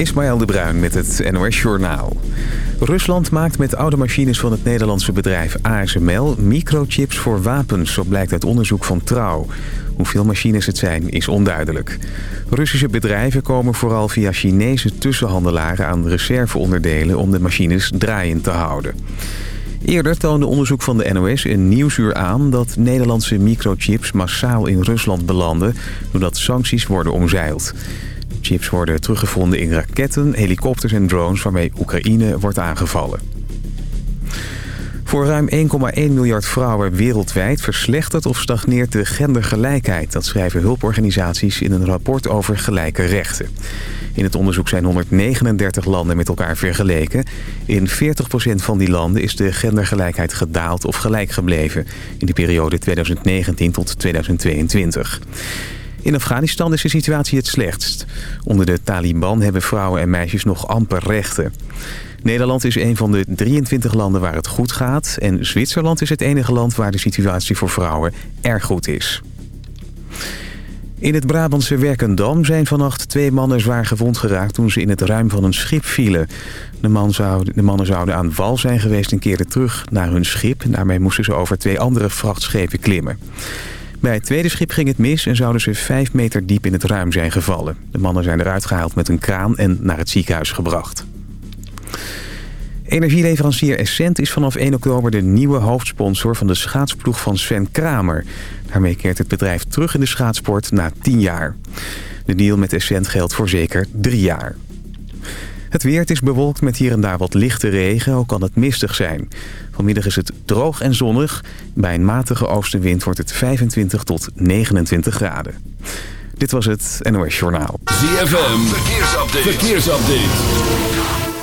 Ismaël de Bruin met het NOS Journaal. Rusland maakt met oude machines van het Nederlandse bedrijf ASML... microchips voor wapens, zo blijkt uit onderzoek van Trouw. Hoeveel machines het zijn, is onduidelijk. Russische bedrijven komen vooral via Chinese tussenhandelaren... aan reserveonderdelen om de machines draaiend te houden. Eerder toonde onderzoek van de NOS een nieuwsuur aan... dat Nederlandse microchips massaal in Rusland belanden... doordat sancties worden omzeild. Chips worden teruggevonden in raketten, helikopters en drones... waarmee Oekraïne wordt aangevallen. Voor ruim 1,1 miljard vrouwen wereldwijd verslechtert of stagneert de gendergelijkheid. Dat schrijven hulporganisaties in een rapport over gelijke rechten. In het onderzoek zijn 139 landen met elkaar vergeleken. In 40% van die landen is de gendergelijkheid gedaald of gelijk gebleven... in de periode 2019 tot 2022. In Afghanistan is de situatie het slechtst. Onder de Taliban hebben vrouwen en meisjes nog amper rechten. Nederland is een van de 23 landen waar het goed gaat... en Zwitserland is het enige land waar de situatie voor vrouwen erg goed is. In het Brabantse Werkendam zijn vannacht twee mannen zwaar gewond geraakt... toen ze in het ruim van een schip vielen. De, man zou, de mannen zouden aan wal zijn geweest en keerden terug naar hun schip. Daarmee moesten ze over twee andere vrachtschepen klimmen. Bij het tweede schip ging het mis en zouden ze vijf meter diep in het ruim zijn gevallen. De mannen zijn eruit gehaald met een kraan en naar het ziekenhuis gebracht. Energieleverancier Essent is vanaf 1 oktober de nieuwe hoofdsponsor van de schaatsploeg van Sven Kramer. Daarmee keert het bedrijf terug in de schaatsport na 10 jaar. De deal met Essent geldt voor zeker 3 jaar. Het weer is bewolkt met hier en daar wat lichte regen, ook kan het mistig zijn. Vanmiddag is het droog en zonnig. Bij een matige oostenwind wordt het 25 tot 29 graden. Dit was het NOS Journaal. ZFM, verkeersupdate. verkeersupdate.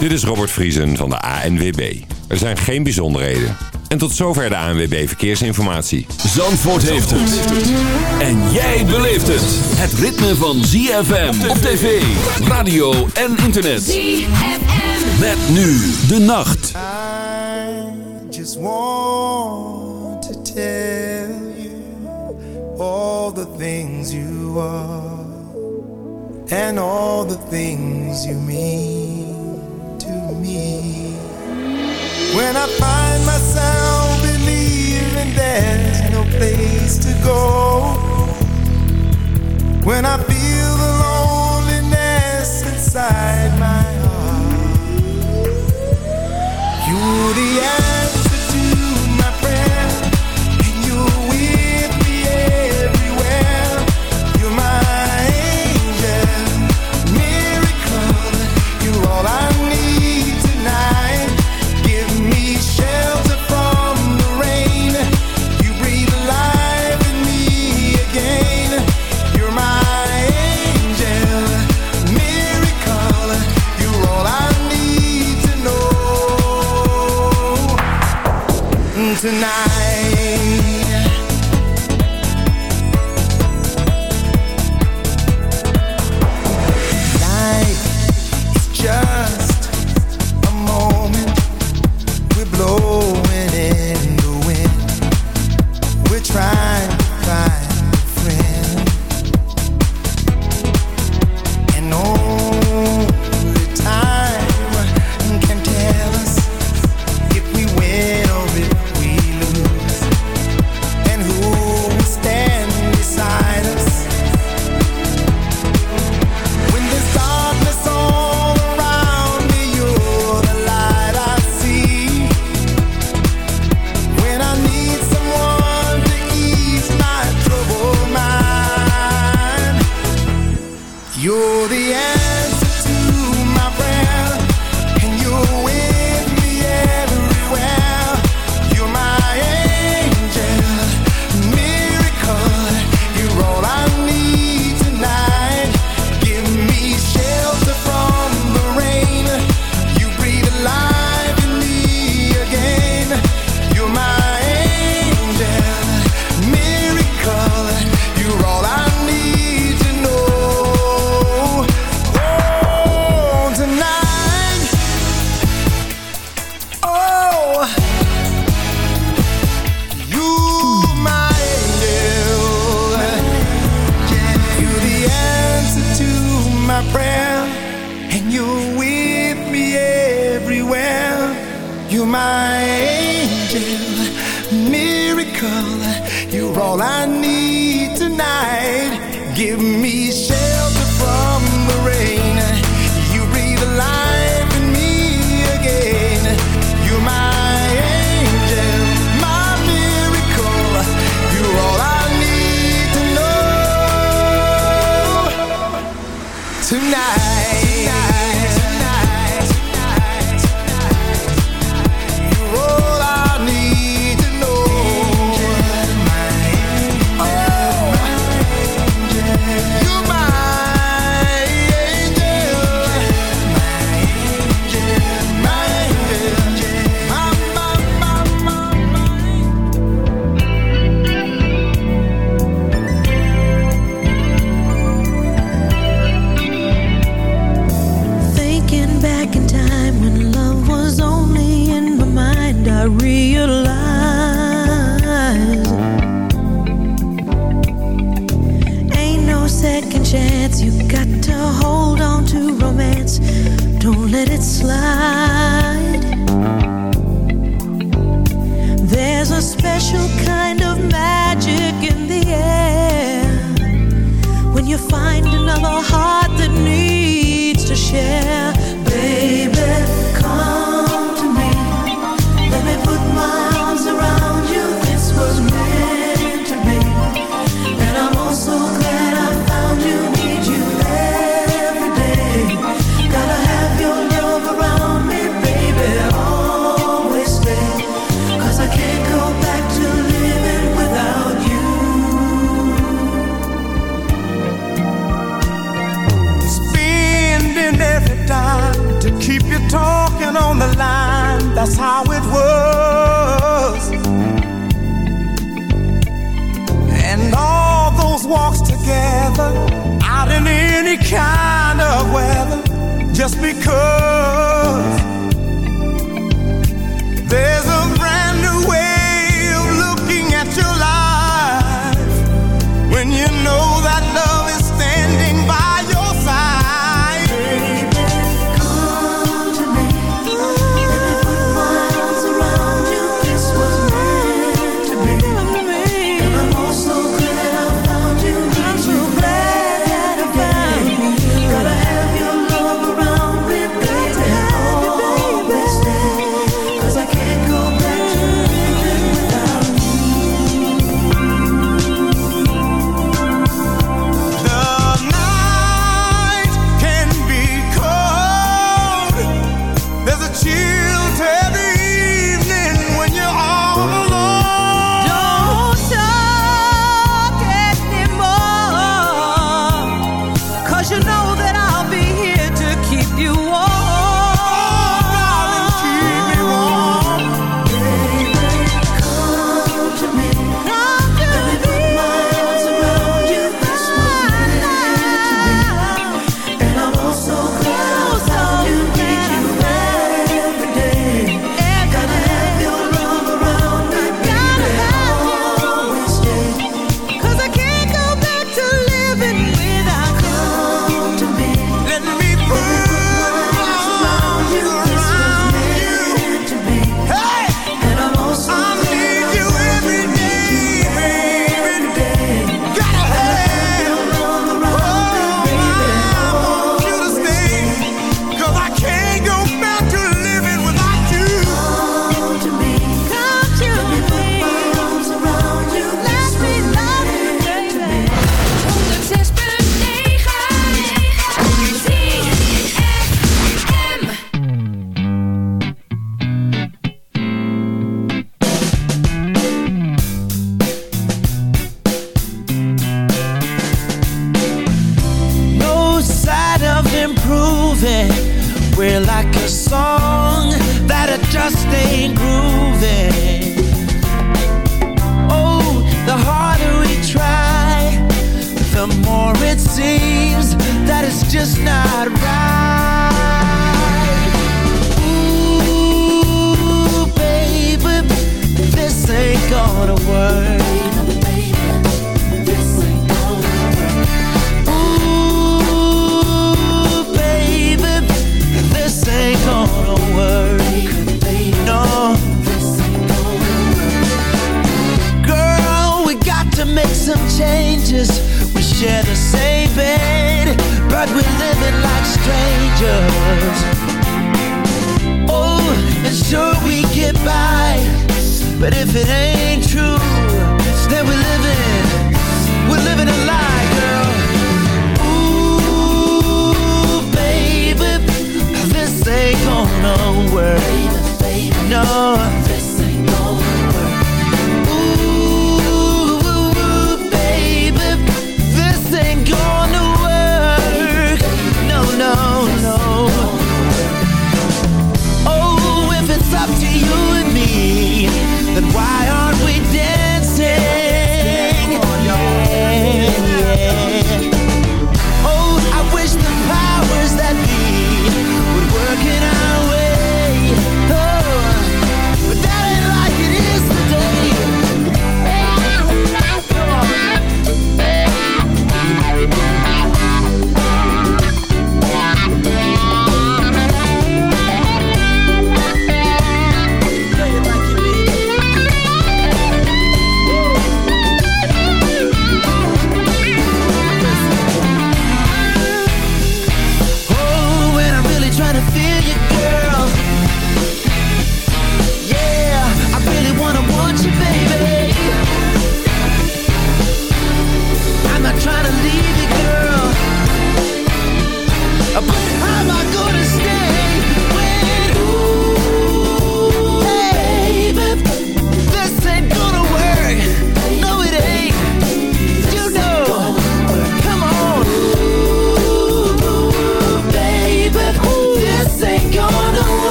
Dit is Robert Vriesen van de ANWB. Er zijn geen bijzonderheden. En tot zover de ANWB Verkeersinformatie. Zandvoort heeft het. En jij beleeft het. Het ritme van ZFM op tv, radio en internet. ZFM. Met nu de nacht. Just want to tell you all the things you are. And all the things you mean to me. When I find myself believing there's no place to go. When I feel the loneliness inside my heart. You're the answer.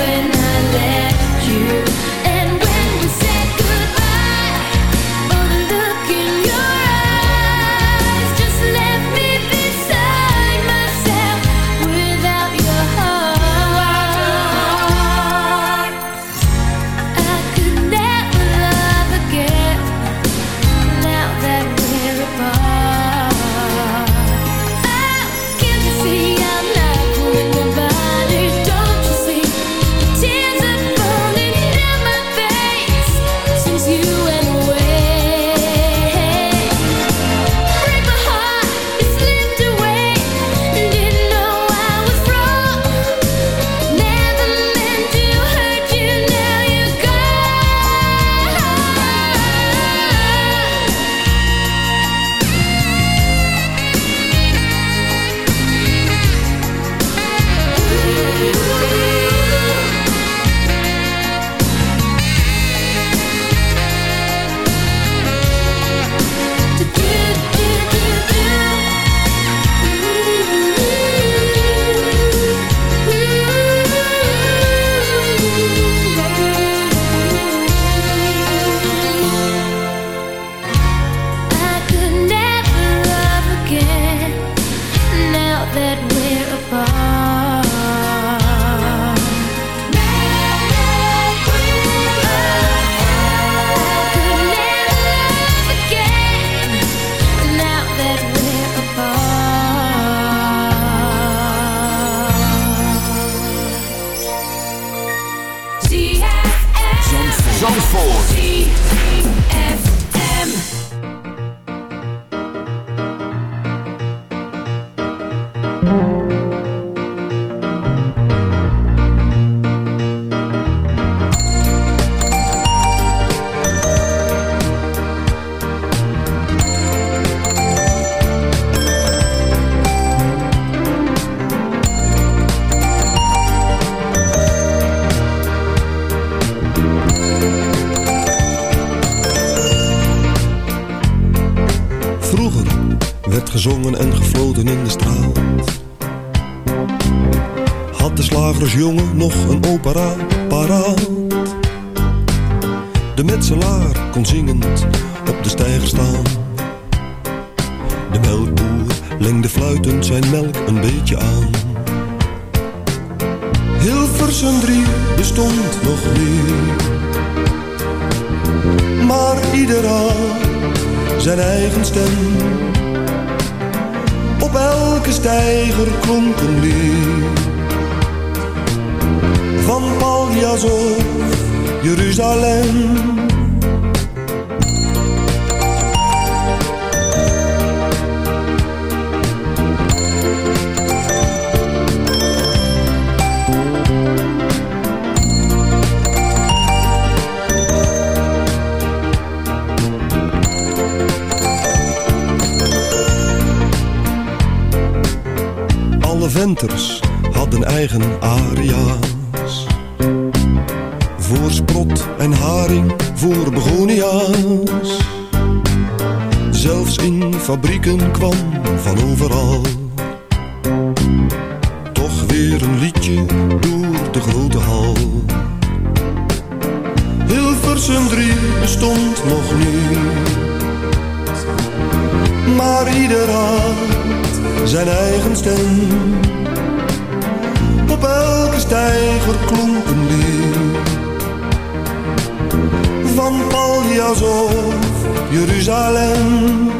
When de grote hal. Hilversum 3 bestond nog niet. Maar ieder had zijn eigen stem. Op elke steiger klonk een. Van Paljas of Jeruzalem.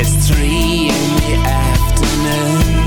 It's three in the afternoon.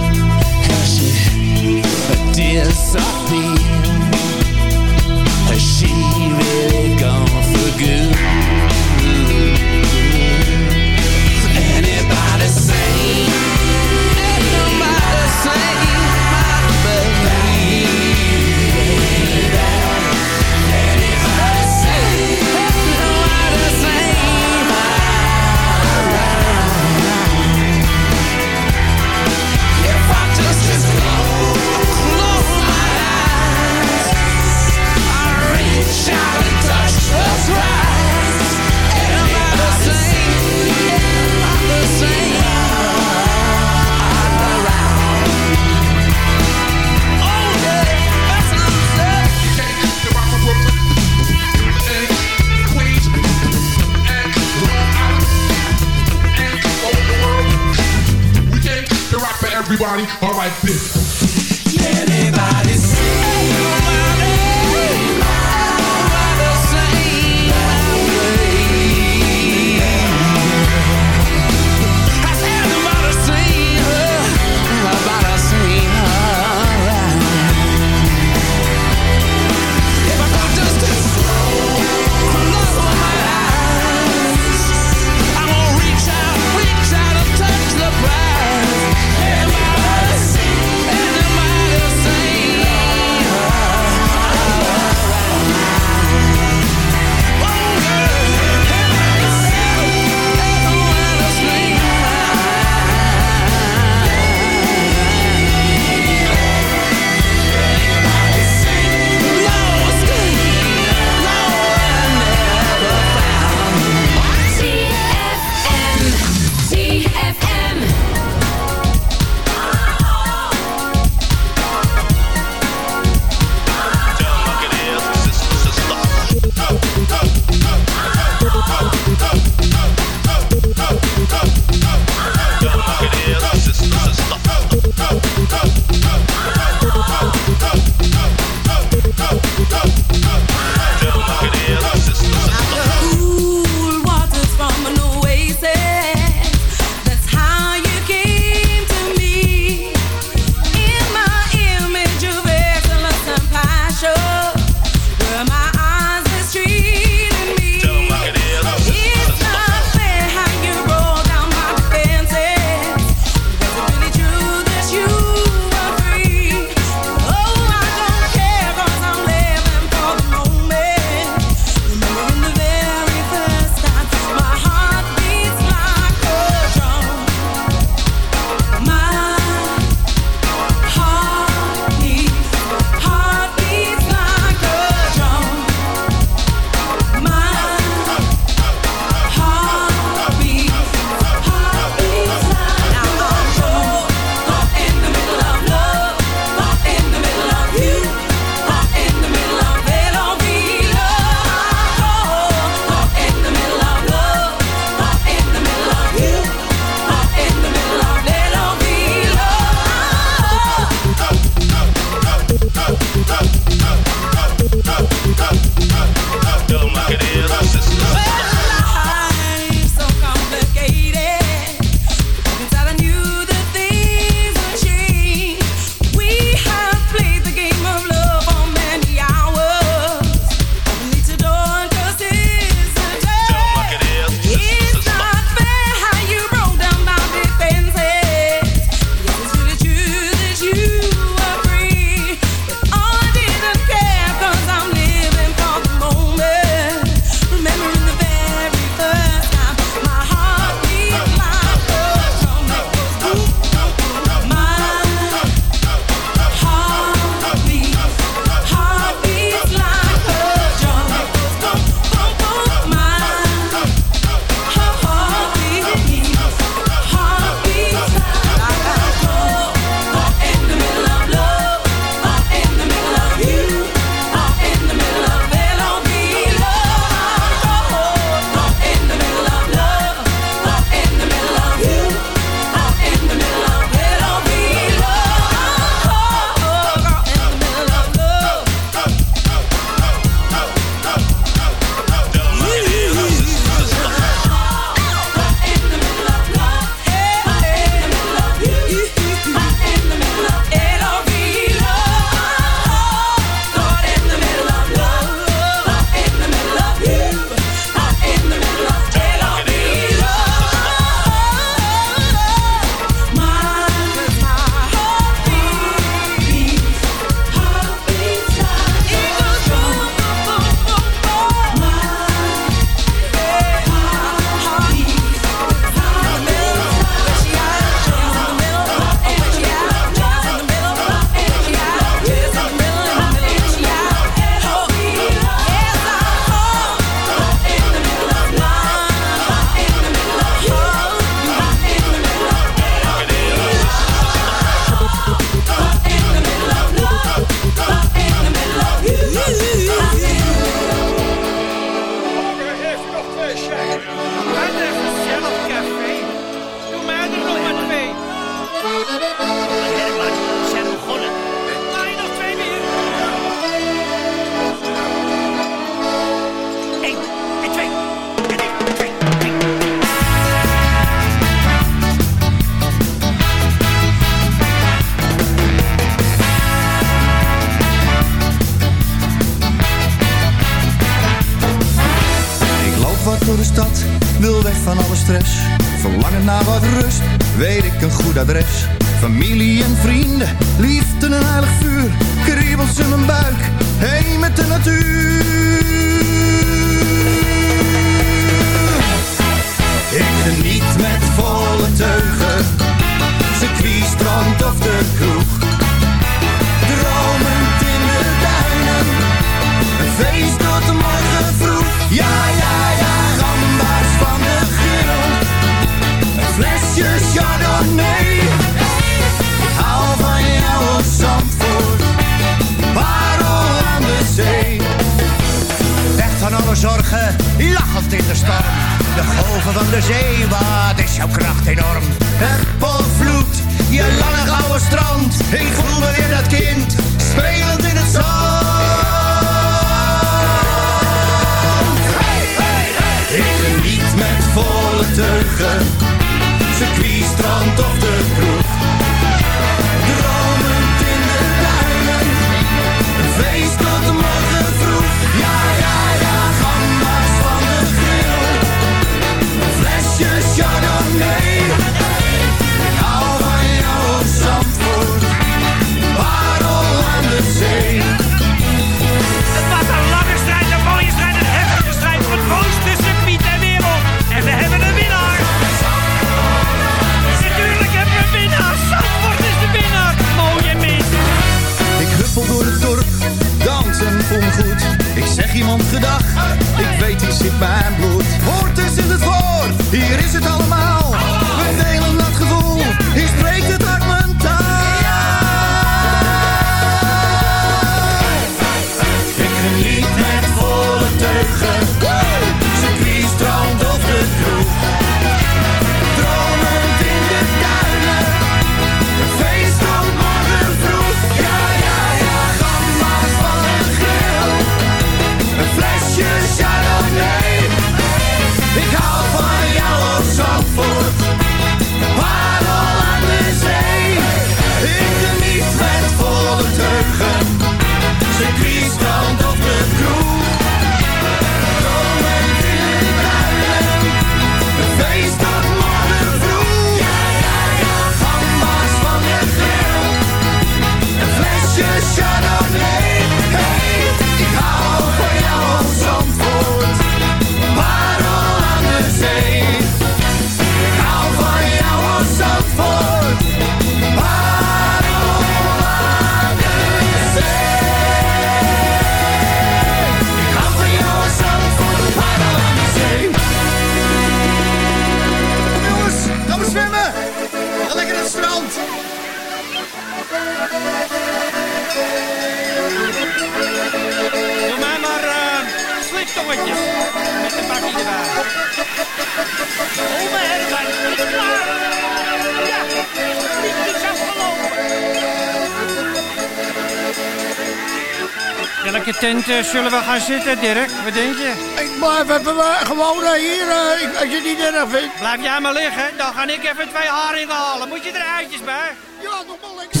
Eh, zullen we gaan zitten, Dirk? Wat denk je? Ik blijf even eh, gewoon hier, eh, als je het niet erg vindt. Blijf jij maar liggen, dan ga ik even twee haringen halen. Moet je er eitjes bij? Ja, nog wel lekker.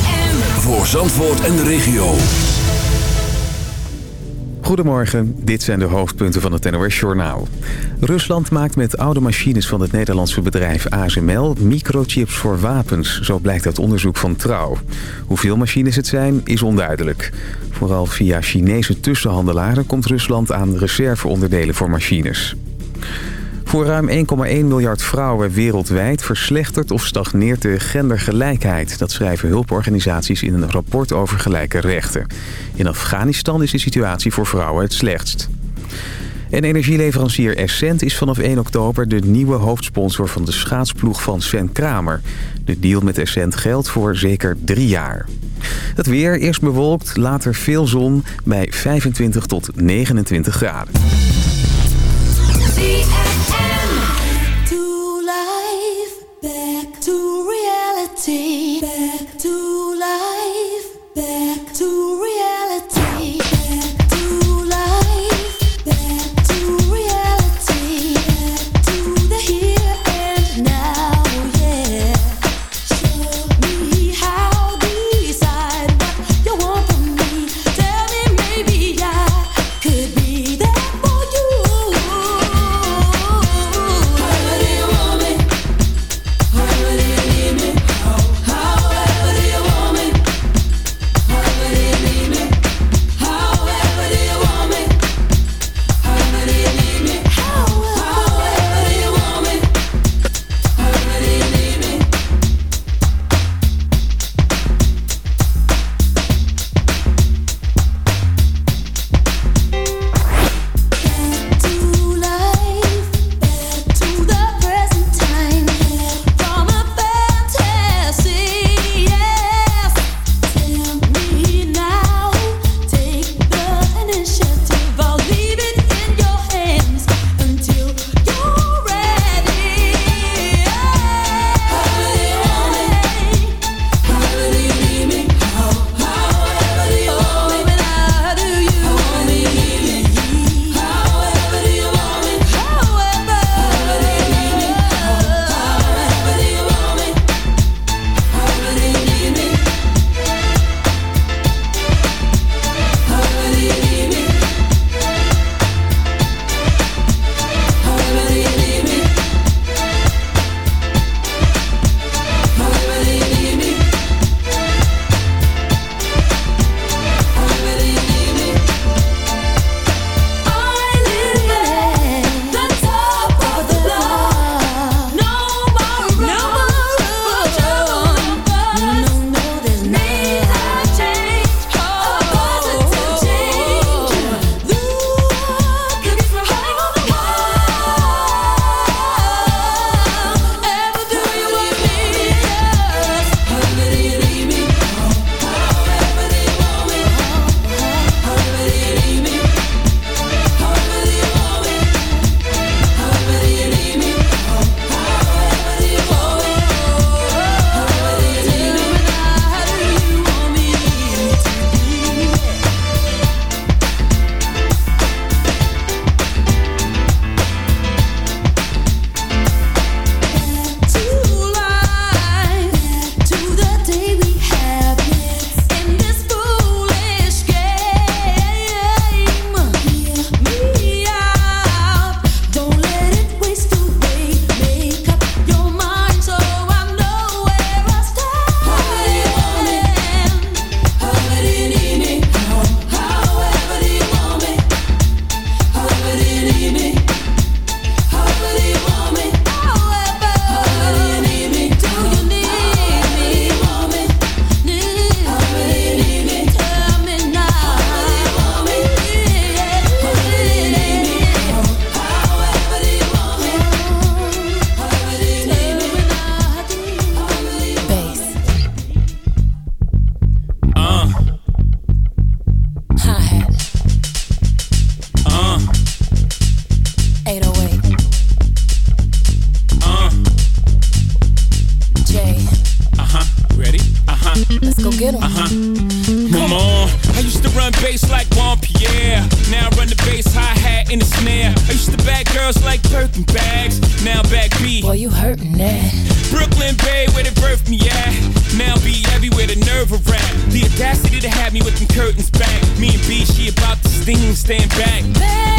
FM. voor Zandvoort en de regio. Goedemorgen, dit zijn de hoofdpunten van het NOS-journaal. Rusland maakt met oude machines van het Nederlandse bedrijf ASML... microchips voor wapens, zo blijkt uit onderzoek van Trouw. Hoeveel machines het zijn, is onduidelijk. Vooral via Chinese tussenhandelaren komt Rusland aan reserveonderdelen voor machines. Voor ruim 1,1 miljard vrouwen wereldwijd verslechtert of stagneert de gendergelijkheid. Dat schrijven hulporganisaties in een rapport over gelijke rechten. In Afghanistan is de situatie voor vrouwen het slechtst. En energieleverancier Essent is vanaf 1 oktober de nieuwe hoofdsponsor van de schaatsploeg van Sven Kramer. De deal met Essent geldt voor zeker drie jaar. Het weer eerst bewolkt, later veel zon bij 25 tot 29 graden. Fat girls like turkey bags. Now back B. Boy, you hurtin' that. Brooklyn Bay, where they birthed me at. Now be everywhere the nerve of rap. The audacity to have me with them curtains back. Me and B, she about to steam, stand back.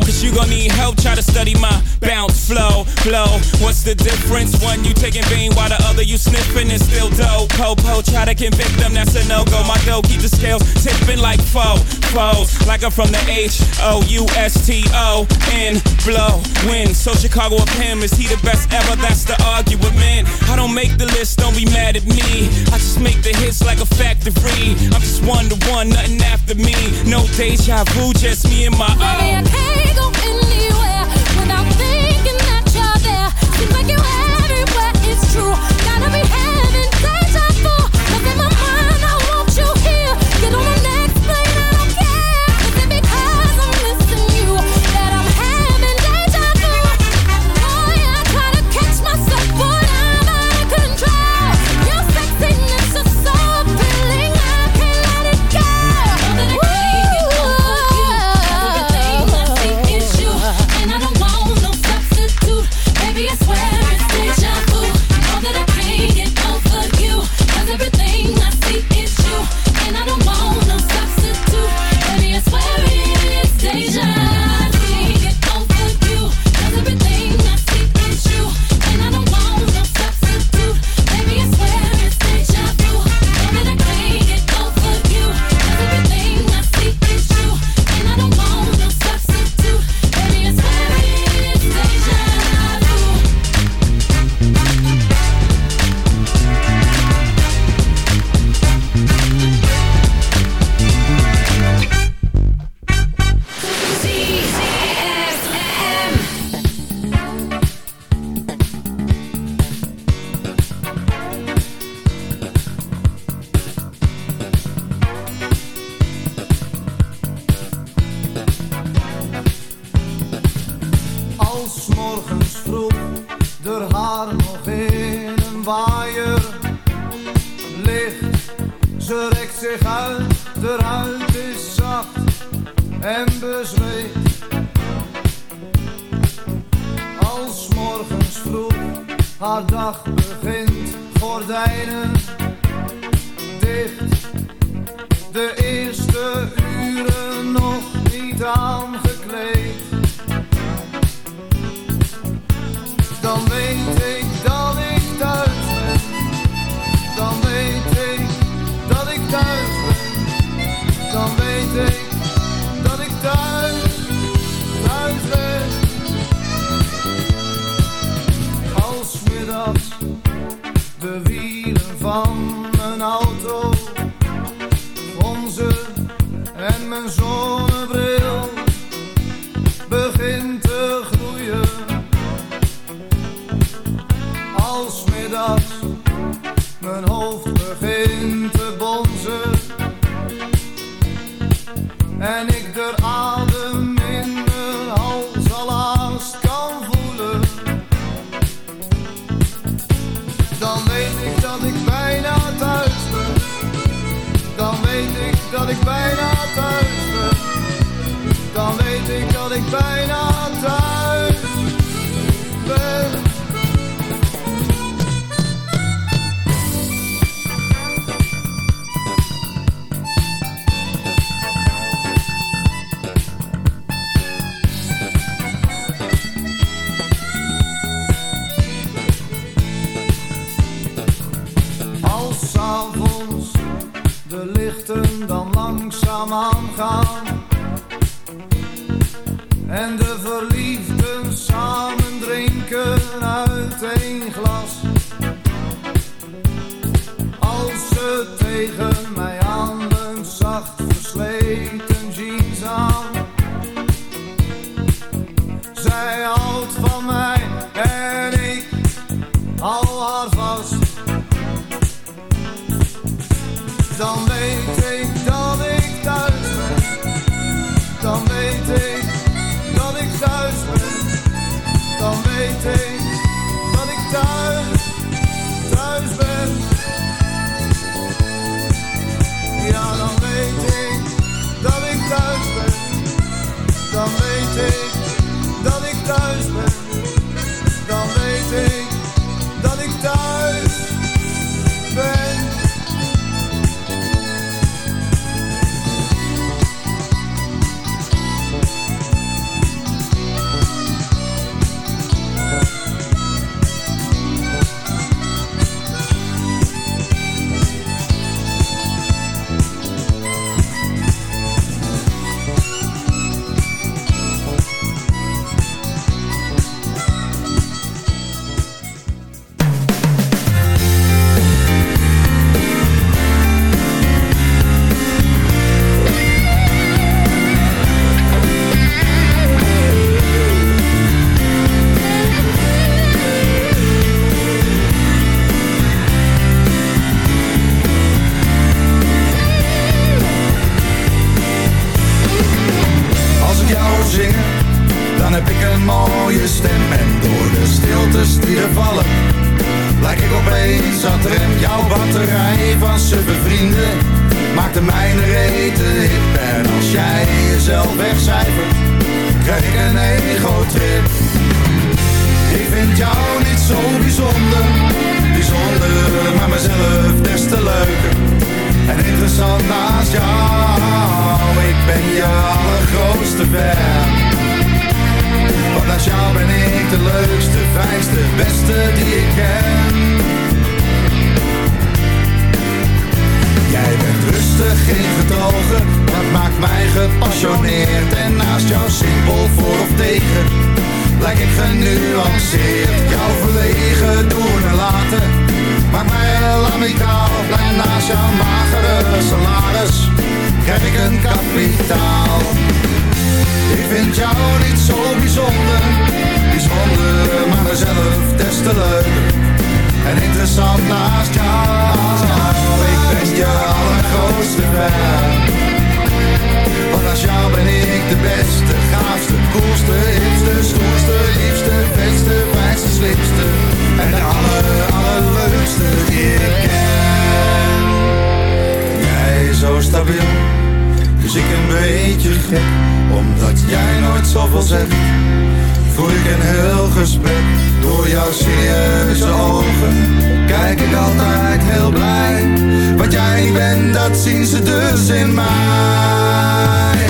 Cause you gon' need help, try to study my bounce flow, blow. What's the difference? One you taking vein while the other you sniffin' and still dope. Po-po, try to convict them, that's a no-go. My dough keep the scales tipping like foe, foes. Like I'm from the H-O-U-S-T-O-N, blow, win. So Chicago up him, is he the best ever? That's the argument, man. I don't make the list, don't be mad at me. I just make the hits like a factory. I'm just one to one, nothing after me. No deja vu, just me and my own. They go in. later. come, come. Opeens aan het rem. Jouw batterij van suffe vrienden maakt de mijne rete hip. En als jij jezelf wegcijfert, krijg ik een ego-trip. Ik vind jou niet zo bijzonder, bijzonder, maar mezelf des te leuker. En interessant naast jou, ik ben je allergrootste fan. Want naast jou ben ik de leukste, fijnste, beste die ik ken. Jij bent rustig, geen getogen, dat maakt mij gepassioneerd. En naast jou simpel voor of tegen, lijk ik genuanceerd. Jouw verlegen doen en laten, maakt mij heel amicaal. En naast jouw magere salaris, krijg ik een kapitaal. Ik vind jou niet zo bijzonder, bijzonder, maar mezelf des te leuker. En interessant naast jou, ik ben je allergrootste fan. Want naast jou ben ik de beste, gaafste, koelste, hipste, stoerste, liefste, beste, fijnste, slimste. En de aller, allerleukste die ik ken. Jij zo stabiel, dus ik een beetje gek. Omdat jij nooit zoveel zegt, voer ik een heel gesprek. Door jouw serieuze ogen, kijk ik altijd heel blij. Wat jij niet bent, dat zien ze dus in mij.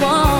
Có